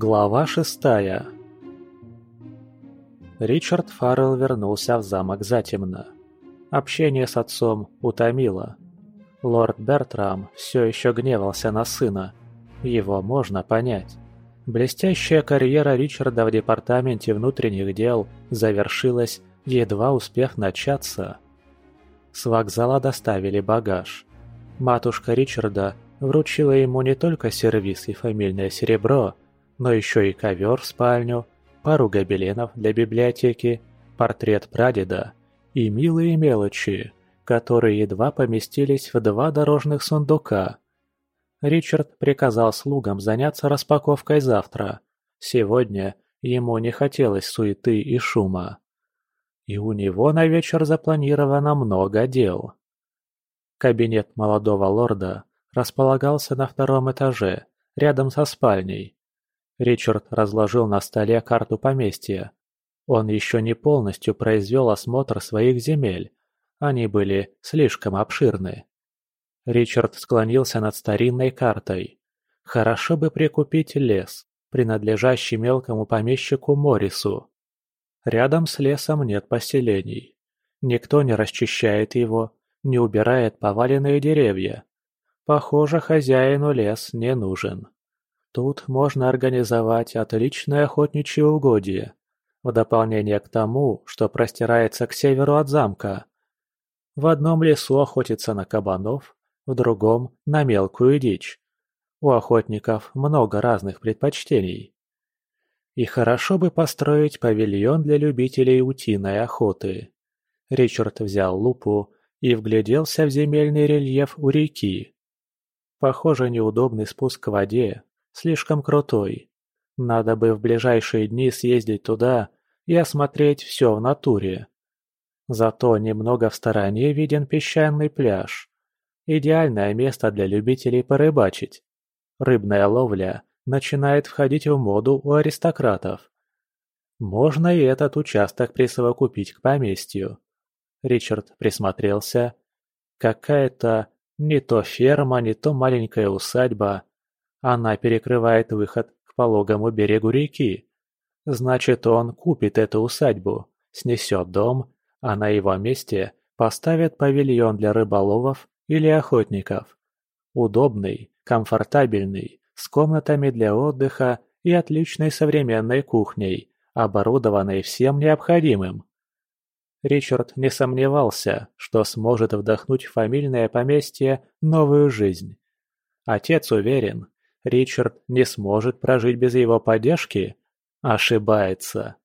Глава шестая Ричард Фаррелл вернулся в замок затемно. Общение с отцом утомило. Лорд Бертрам все еще гневался на сына. Его можно понять. Блестящая карьера Ричарда в департаменте внутренних дел завершилась, едва успев начаться. С вокзала доставили багаж. Матушка Ричарда вручила ему не только сервиз и фамильное серебро, но еще и ковер в спальню, пару гобеленов для библиотеки, портрет прадеда и милые мелочи, которые едва поместились в два дорожных сундука. Ричард приказал слугам заняться распаковкой завтра. Сегодня ему не хотелось суеты и шума. И у него на вечер запланировано много дел. Кабинет молодого лорда располагался на втором этаже, рядом со спальней. Ричард разложил на столе карту поместья. Он еще не полностью произвел осмотр своих земель. Они были слишком обширны. Ричард склонился над старинной картой. Хорошо бы прикупить лес, принадлежащий мелкому помещику Морису. Рядом с лесом нет поселений. Никто не расчищает его, не убирает поваленные деревья. Похоже, хозяину лес не нужен. Тут можно организовать отличное охотничье угодье, в дополнение к тому, что простирается к северу от замка. В одном лесу охотиться на кабанов, в другом – на мелкую дичь. У охотников много разных предпочтений. И хорошо бы построить павильон для любителей утиной охоты. Ричард взял лупу и вгляделся в земельный рельеф у реки. Похоже, неудобный спуск к воде, слишком крутой. Надо бы в ближайшие дни съездить туда и осмотреть все в натуре. Зато немного в стороне виден песчаный пляж. Идеальное место для любителей порыбачить. Рыбная ловля начинает входить в моду у аристократов. Можно и этот участок присовокупить к поместью. Ричард присмотрелся. Какая-то не то ферма, не то маленькая усадьба. Она перекрывает выход к пологому берегу реки. Значит, он купит эту усадьбу, снесет дом, а на его месте поставит павильон для рыболовов или охотников. Удобный, комфортабельный, с комнатами для отдыха и отличной современной кухней, оборудованной всем необходимым. Ричард не сомневался, что сможет вдохнуть в фамильное поместье новую жизнь. Отец уверен, Ричард не сможет прожить без его поддержки? Ошибается.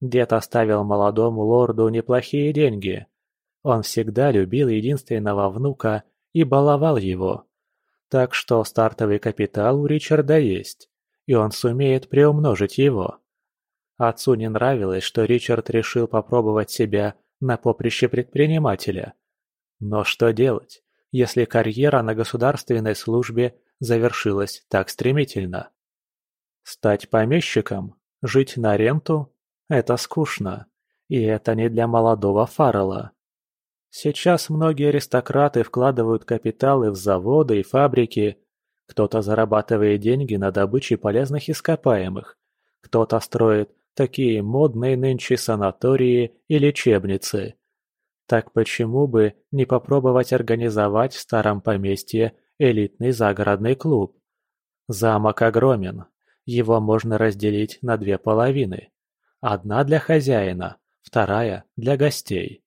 Дед оставил молодому лорду неплохие деньги. Он всегда любил единственного внука и баловал его. Так что стартовый капитал у Ричарда есть, и он сумеет приумножить его. Отцу не нравилось, что Ричард решил попробовать себя на поприще предпринимателя. Но что делать, если карьера на государственной службе завершилась так стремительно? Стать помещиком? Жить на ренту? Это скучно. И это не для молодого Фаррелла. Сейчас многие аристократы вкладывают капиталы в заводы и фабрики. Кто-то зарабатывает деньги на добыче полезных ископаемых. Кто-то строит такие модные нынче санатории и лечебницы. Так почему бы не попробовать организовать в старом поместье элитный загородный клуб? Замок огромен. Его можно разделить на две половины. Одна для хозяина, вторая для гостей.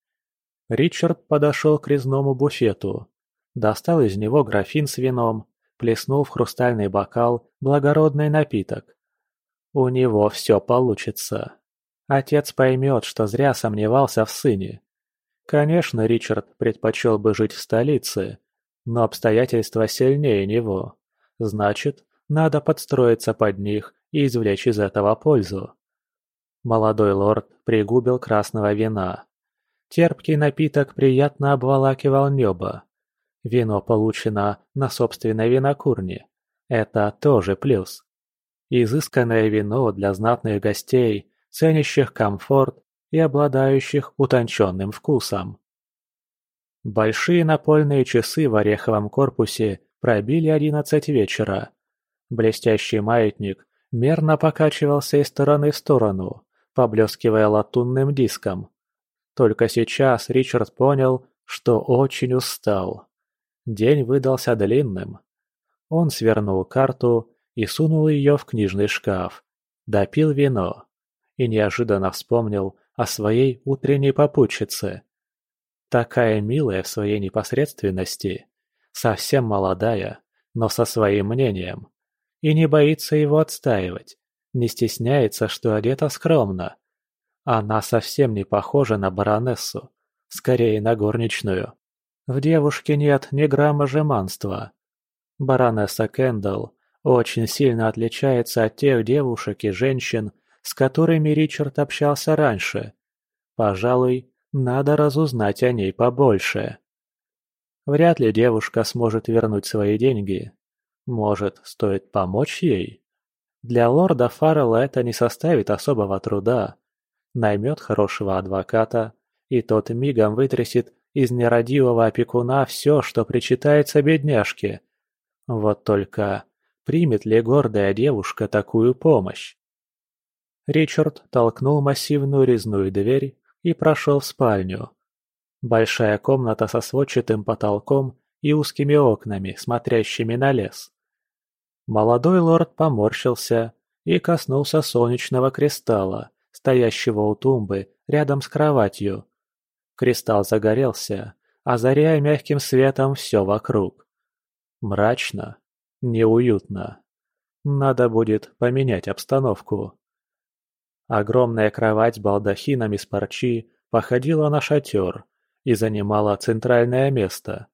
Ричард подошел к резному буфету, достал из него графин с вином, плеснул в хрустальный бокал благородный напиток. У него все получится. Отец поймет, что зря сомневался в сыне. Конечно, Ричард предпочел бы жить в столице, но обстоятельства сильнее него. Значит, надо подстроиться под них и извлечь из этого пользу. Молодой лорд пригубил красного вина. Терпкий напиток приятно обволакивал небо. Вино получено на собственной винокурне. Это тоже плюс. Изысканное вино для знатных гостей, ценящих комфорт и обладающих утонченным вкусом. Большие напольные часы в ореховом корпусе пробили одиннадцать вечера. Блестящий маятник мерно покачивался из стороны в сторону, поблескивая латунным диском. Только сейчас Ричард понял, что очень устал. День выдался длинным. Он свернул карту и сунул ее в книжный шкаф, допил вино и неожиданно вспомнил о своей утренней попутчице. Такая милая в своей непосредственности, совсем молодая, но со своим мнением. И не боится его отстаивать, не стесняется, что одета скромно. Она совсем не похожа на баронессу, скорее на горничную. В девушке нет ни грамма жеманства. Баронесса Кендалл очень сильно отличается от тех девушек и женщин, с которыми Ричард общался раньше. Пожалуй, надо разузнать о ней побольше. Вряд ли девушка сможет вернуть свои деньги. Может, стоит помочь ей? Для лорда Фаррелла это не составит особого труда. Наймет хорошего адвоката, и тот мигом вытрясет из нерадивого опекуна все, что причитается бедняжке. Вот только примет ли гордая девушка такую помощь? Ричард толкнул массивную резную дверь и прошел в спальню. Большая комната со сводчатым потолком и узкими окнами, смотрящими на лес. Молодой лорд поморщился и коснулся солнечного кристалла, стоящего у тумбы рядом с кроватью. Кристалл загорелся, озаряя мягким светом все вокруг. Мрачно, неуютно. Надо будет поменять обстановку. Огромная кровать с балдахином из парчи походила на шатер и занимала центральное место.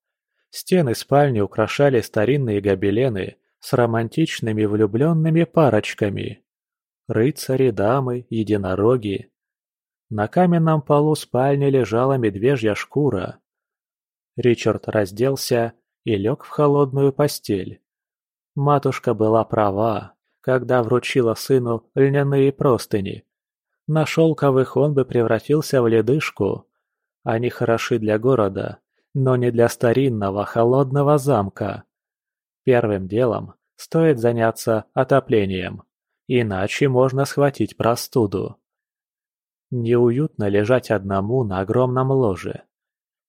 Стены спальни украшали старинные гобелены с романтичными влюбленными парочками. Рыцари, дамы, единороги. На каменном полу спальни лежала медвежья шкура. Ричард разделся и лег в холодную постель. Матушка была права, когда вручила сыну льняные простыни. На шелковых он бы превратился в ледышку. Они хороши для города, но не для старинного холодного замка. Первым делом стоит заняться отоплением, иначе можно схватить простуду. Неуютно лежать одному на огромном ложе.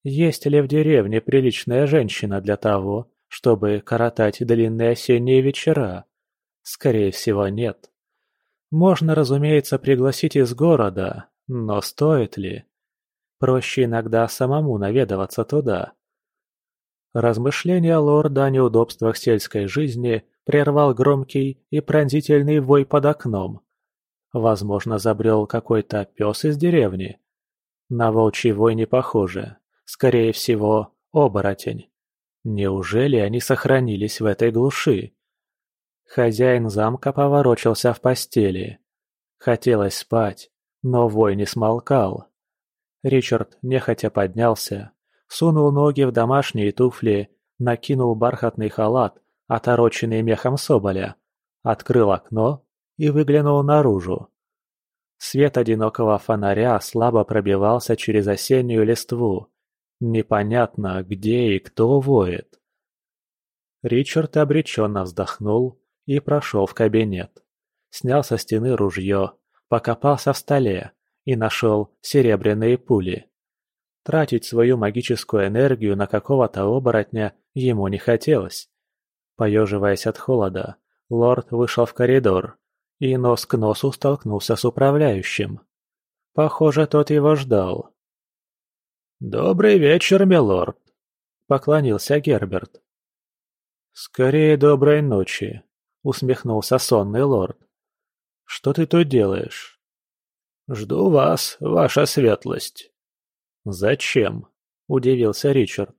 Есть ли в деревне приличная женщина для того, чтобы коротать длинные осенние вечера? Скорее всего, нет. Можно, разумеется, пригласить из города, но стоит ли? Проще иногда самому наведываться туда. Размышления лорда о неудобствах сельской жизни прервал громкий и пронзительный вой под окном. Возможно, забрел какой-то пес из деревни. На волчий вой не похоже. Скорее всего, оборотень. Неужели они сохранились в этой глуши? Хозяин замка поворочился в постели. Хотелось спать, но вой не смолкал. Ричард нехотя поднялся, сунул ноги в домашние туфли, накинул бархатный халат, отороченный мехом соболя, открыл окно и выглянул наружу. Свет одинокого фонаря слабо пробивался через осеннюю листву. Непонятно, где и кто воет. Ричард обреченно вздохнул и прошел в кабинет. Снял со стены ружье, покопался в столе и нашел серебряные пули. Тратить свою магическую энергию на какого-то оборотня ему не хотелось. Поеживаясь от холода, лорд вышел в коридор и нос к носу столкнулся с управляющим. Похоже, тот его ждал. «Добрый вечер, милорд!» — поклонился Герберт. «Скорее доброй ночи», — усмехнулся сонный лорд. «Что ты тут делаешь?» «Жду вас, ваша светлость». «Зачем?» – удивился Ричард.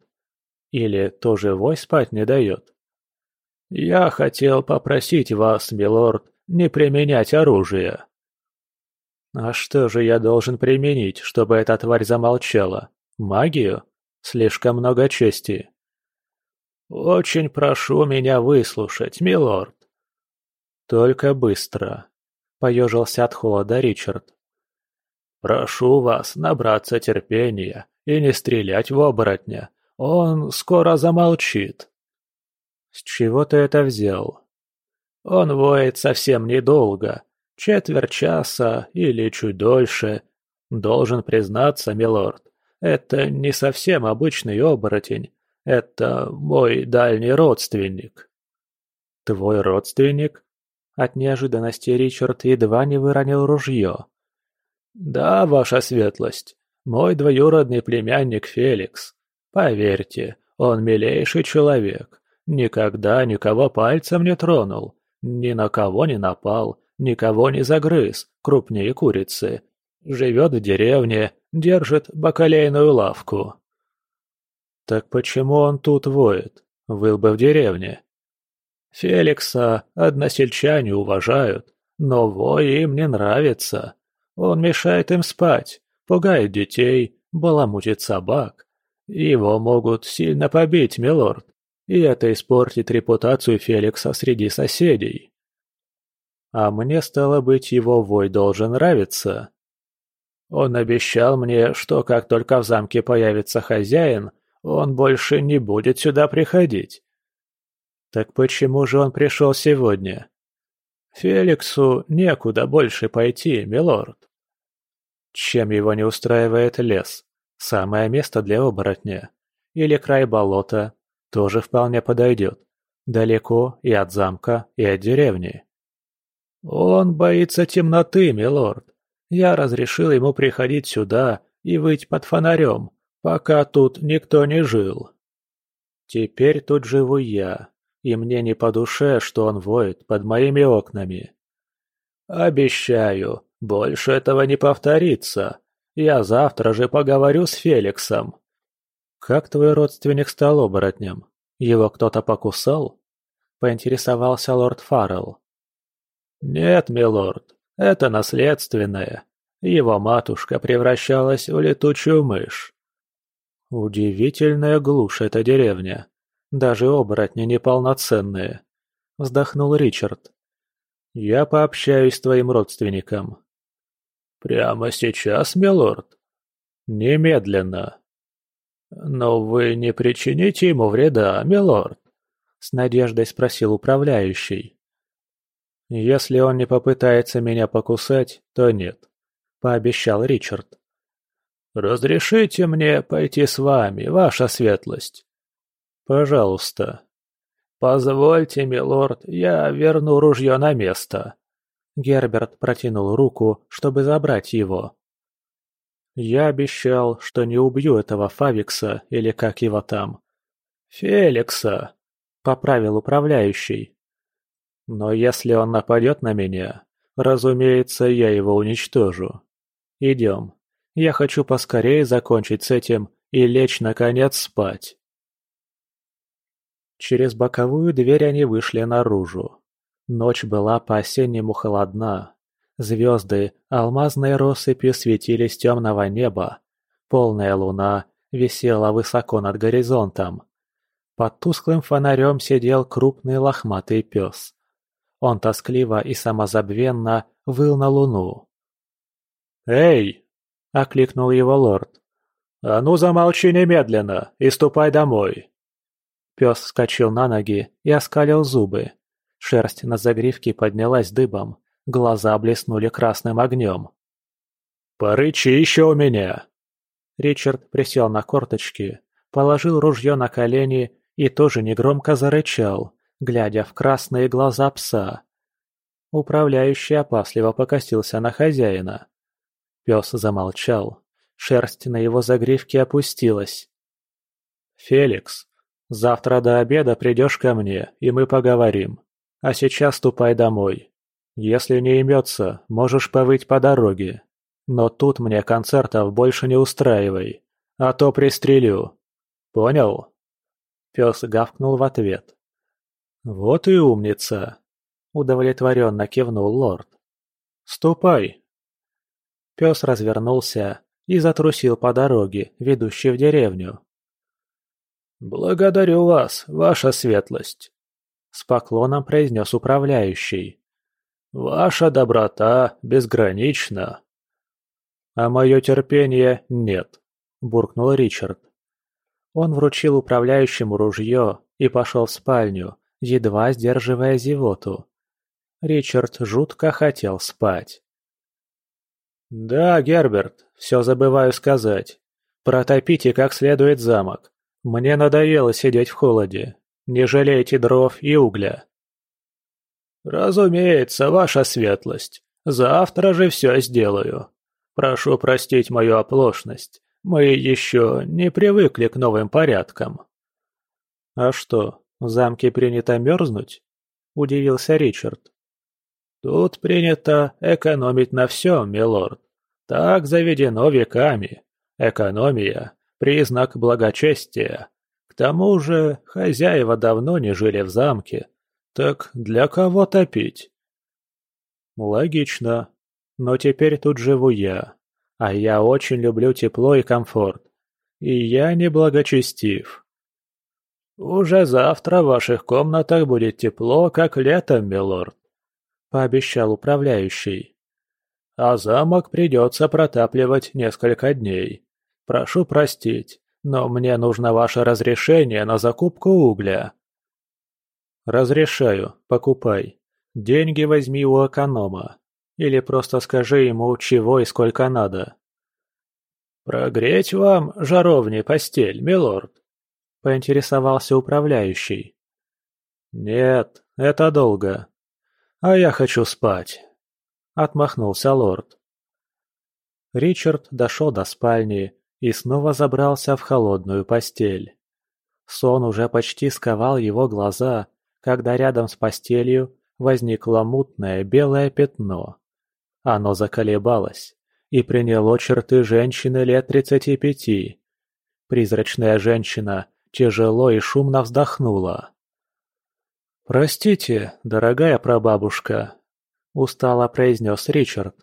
«Или тоже вой спать не дает?» «Я хотел попросить вас, милорд, не применять оружие». «А что же я должен применить, чтобы эта тварь замолчала? Магию? Слишком много чести». «Очень прошу меня выслушать, милорд». «Только быстро», — поежился от холода Ричард. Прошу вас набраться терпения и не стрелять в оборотня. Он скоро замолчит. С чего ты это взял? Он воет совсем недолго, четверть часа или чуть дольше. Должен признаться, милорд, это не совсем обычный оборотень, это мой дальний родственник». «Твой родственник?» От неожиданности Ричард едва не выронил ружье. «Да, ваша светлость, мой двоюродный племянник Феликс. Поверьте, он милейший человек. Никогда никого пальцем не тронул, ни на кого не напал, никого не загрыз, крупнее курицы. Живет в деревне, держит бакалейную лавку. Так почему он тут воет? Выл бы в деревне. Феликса односельчане уважают, но вой им не нравится. Он мешает им спать, пугает детей, баламутит собак. Его могут сильно побить, милорд, и это испортит репутацию Феликса среди соседей. А мне, стало быть, его вой должен нравиться. Он обещал мне, что как только в замке появится хозяин, он больше не будет сюда приходить. Так почему же он пришел сегодня? Феликсу некуда больше пойти, милорд. Чем его не устраивает лес? Самое место для оборотня. Или край болота. Тоже вполне подойдет. Далеко и от замка, и от деревни. Он боится темноты, милорд. Я разрешил ему приходить сюда и выть под фонарем, пока тут никто не жил. Теперь тут живу я, и мне не по душе, что он воет под моими окнами. Обещаю, больше этого не повторится. Я завтра же поговорю с Феликсом. Как твой родственник стал оборотнем? Его кто-то покусал? Поинтересовался лорд Фаррелл. Нет, милорд, это наследственное. Его матушка превращалась в летучую мышь. Удивительная глушь эта деревня. Даже оборотни неполноценные. Вздохнул Ричард. Я пообщаюсь с твоим родственником. Прямо сейчас, милорд? Немедленно. Но вы не причините ему вреда, милорд? С надеждой спросил управляющий. Если он не попытается меня покусать, то нет, пообещал Ричард. «Разрешите мне пойти с вами, ваша светлость?» «Пожалуйста». «Позвольте, милорд, я верну ружье на место». Герберт протянул руку, чтобы забрать его. «Я обещал, что не убью этого Фавикса, или как его там». «Феликса», — поправил управляющий. «Но если он нападет на меня, разумеется, я его уничтожу. Идем, я хочу поскорее закончить с этим и лечь наконец спать». Через боковую дверь они вышли наружу. Ночь была по-осеннему холодна. Звезды алмазной россыпью светились темного неба. Полная луна висела высоко над горизонтом. Под тусклым фонарем сидел крупный лохматый пес. Он тоскливо и самозабвенно выл на луну. «Эй!» — окликнул его лорд. «А ну замолчи немедленно и ступай домой!» Пес вскочил на ноги и оскалил зубы. Шерсть на загривке поднялась дыбом, глаза блеснули красным огнем. «Порычи еще у меня!» Ричард присел на корточки, положил ружье на колени и тоже негромко зарычал, глядя в красные глаза пса. Управляющий опасливо покосился на хозяина. Пес замолчал, шерсть на его загривке опустилась. «Феликс, Завтра до обеда придешь ко мне, и мы поговорим. А сейчас ступай домой. Если не имется, можешь повыть по дороге. Но тут мне концертов больше не устраивай, а то пристрелю. Понял?» Пес гавкнул в ответ. «Вот и умница!» — удовлетворенно кивнул лорд. «Ступай!» Пес развернулся и затрусил по дороге, ведущей в деревню. «Благодарю вас, ваша светлость», — с поклоном произнес управляющий. «Ваша доброта безгранична». «А мое терпение нет», — буркнул Ричард. Он вручил управляющему ружье и пошел в спальню, едва сдерживая зевоту. Ричард жутко хотел спать. «Да, Герберт, все забываю сказать. Протопите как следует замок. Мне надоело сидеть в холоде. Не жалейте дров и угля». «Разумеется, ваша светлость. Завтра же все сделаю. Прошу простить мою оплошность. Мы еще не привыкли к новым порядкам». «А что, в замке принято мерзнуть?» – удивился Ричард. «Тут принято экономить на всем, милорд. Так заведено веками. Экономия – признак благочестия. К тому же хозяева давно не жили в замке. Так для кого топить?» «Логично. Но теперь тут живу я. А я очень люблю тепло и комфорт. И я не благочестив». «Уже завтра в ваших комнатах будет тепло, как летом, милорд», — пообещал управляющий. «А замок придется протапливать несколько дней. Прошу простить, но мне нужно ваше разрешение на закупку угля». «Разрешаю, покупай. Деньги возьми у эконома. Или просто скажи ему, чего и сколько надо». «Прогреть вам жаровни постель, милорд?» — поинтересовался управляющий. «Нет, это долго. А я хочу спать», — отмахнулся лорд. Ричард дошел до спальни и снова забрался в холодную постель. Сон уже почти сковал его глаза, когда рядом с постелью возникло мутное белое пятно. Оно заколебалось и приняло черты женщины лет тридцати пяти. Призрачная женщина тяжело и шумно вздохнула. «Простите, дорогая прабабушка», — устало произнес Ричард.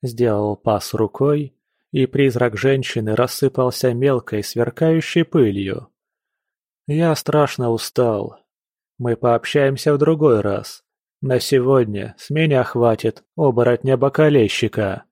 Сделал пас рукой, и призрак женщины рассыпался мелкой сверкающей пылью. «Я страшно устал. Мы пообщаемся в другой раз. На сегодня с меня хватит оборотня-бокалейщика».